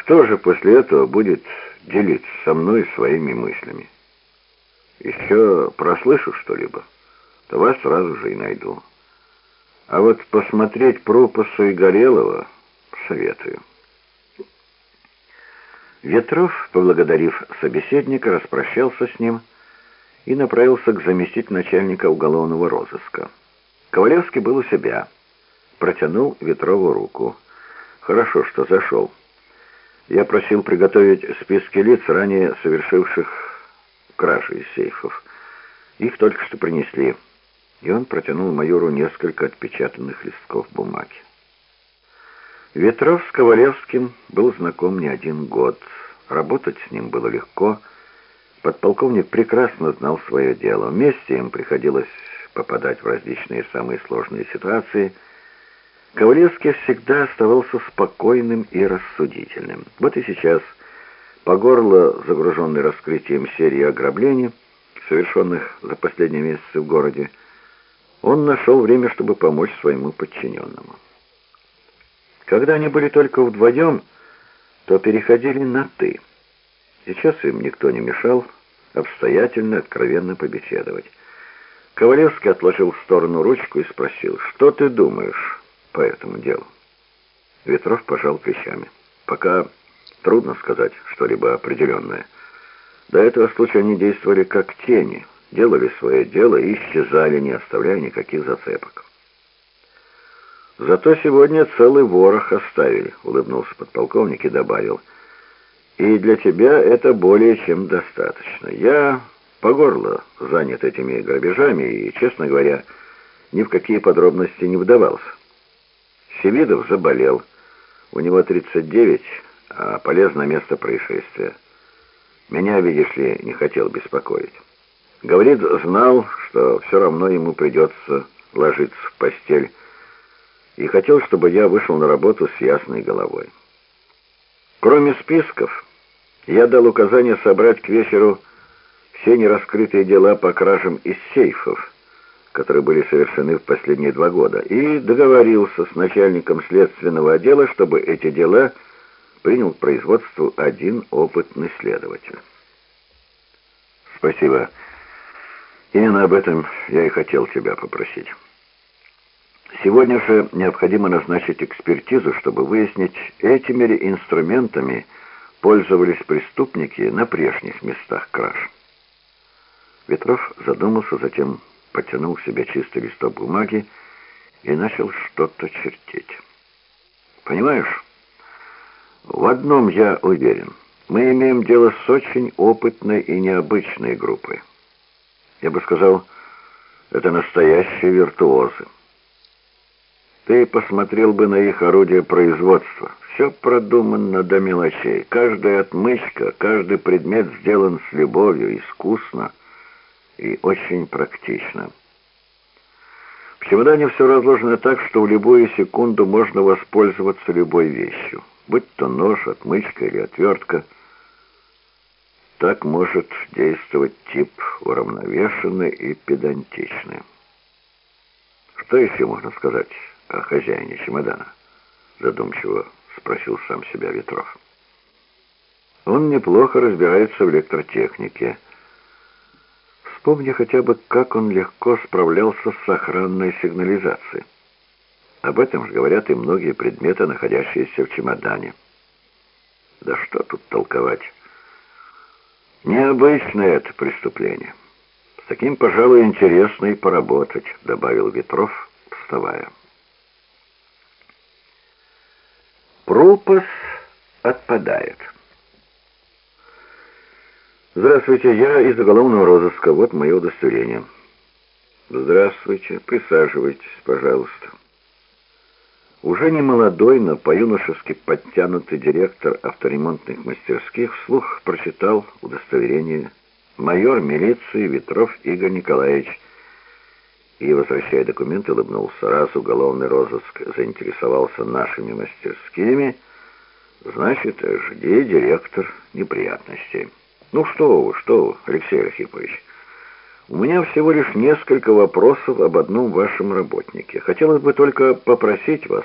Кто же после этого будет делиться со мной своими мыслями? Еще прослышу что-либо, то вас сразу же и найду. А вот посмотреть Пропасу и Горелого советую. Ветров, поблагодарив собеседника, распрощался с ним и направился к заместителю начальника уголовного розыска. Ковалевский был у себя. Протянул Ветрову руку. «Хорошо, что зашел. Я просил приготовить списки лиц, ранее совершивших кражи из сейфов. Их только что принесли». И он протянул майору несколько отпечатанных листков бумаги. Ветров с Ковалевским был знаком не один год. Работать с ним было легко. Подполковник прекрасно знал свое дело. Вместе им приходилось попадать в различные самые сложные ситуации. Ковалевский всегда оставался спокойным и рассудительным. Вот и сейчас, по горло загруженный раскрытием серии ограблений, совершенных за последние месяцы в городе, он нашел время, чтобы помочь своему подчиненному. Когда они были только вдвоем, то переходили на «ты». Сейчас им никто не мешал обстоятельно, откровенно побеседовать. Ковалевский отложил в сторону ручку и спросил, «Что ты думаешь по этому делу?» Ветров пожал плечами. «Пока трудно сказать что-либо определенное. До этого случая они действовали как тени, делали свое дело и исчезали, не оставляя никаких зацепок». «Зато сегодня целый ворох оставили», — улыбнулся подполковник и добавил. «И для тебя это более чем достаточно. Я по горло занят этими грабежами и, честно говоря, ни в какие подробности не вдавался. Севидов заболел. У него 39, а полезно место происшествия. Меня, видишь ли, не хотел беспокоить. Говорит, знал, что все равно ему придется ложиться в постель, и хотел, чтобы я вышел на работу с ясной головой. Кроме списков, я дал указание собрать к вечеру все нераскрытые дела по кражам из сейфов, которые были совершены в последние два года, и договорился с начальником следственного отдела, чтобы эти дела принял к производству один опытный следователь. Спасибо. Именно об этом я и хотел тебя попросить. Сегодня же необходимо назначить экспертизу, чтобы выяснить, этими ли инструментами пользовались преступники на прежних местах краж. Ветров задумался, затем потянул в себя чистый листок бумаги и начал что-то чертить. «Понимаешь, в одном я уверен. Мы имеем дело с очень опытной и необычной группой. Я бы сказал, это настоящие виртуозы. Ты посмотрел бы на их орудие производства. Все продумано до мелочей. Каждая отмычка, каждый предмет сделан с любовью, искусно и очень практично. В чемодане все разложено так, что в любую секунду можно воспользоваться любой вещью, будь то нож, отмычка или отвертка. Так может действовать тип уравновешенный и педантичный. Что еще можно сказать? о хозяине чемодана?» Задумчиво спросил сам себя Ветров. «Он неплохо разбирается в электротехнике. Вспомни хотя бы, как он легко справлялся с охранной сигнализацией. Об этом же говорят и многие предметы, находящиеся в чемодане. Да что тут толковать? Необычное это преступление. С таким, пожалуй, интересно и поработать», — добавил Ветров, вставая. Пропас отпадает. Здравствуйте, я из уголовного розыска. Вот мое удостоверение. Здравствуйте, присаживайтесь, пожалуйста. Уже не молодой, но по-юношески подтянутый директор авторемонтных мастерских вслух прочитал удостоверение майор милиции Ветров Игорь Николаевич и, возвращая документы, улыбнулся. Раз уголовный розыск заинтересовался нашими мастерскими, значит, жди, директор, неприятностей. Ну что вы, что вы, Алексей Архипович, у меня всего лишь несколько вопросов об одном вашем работнике. Хотелось бы только попросить вас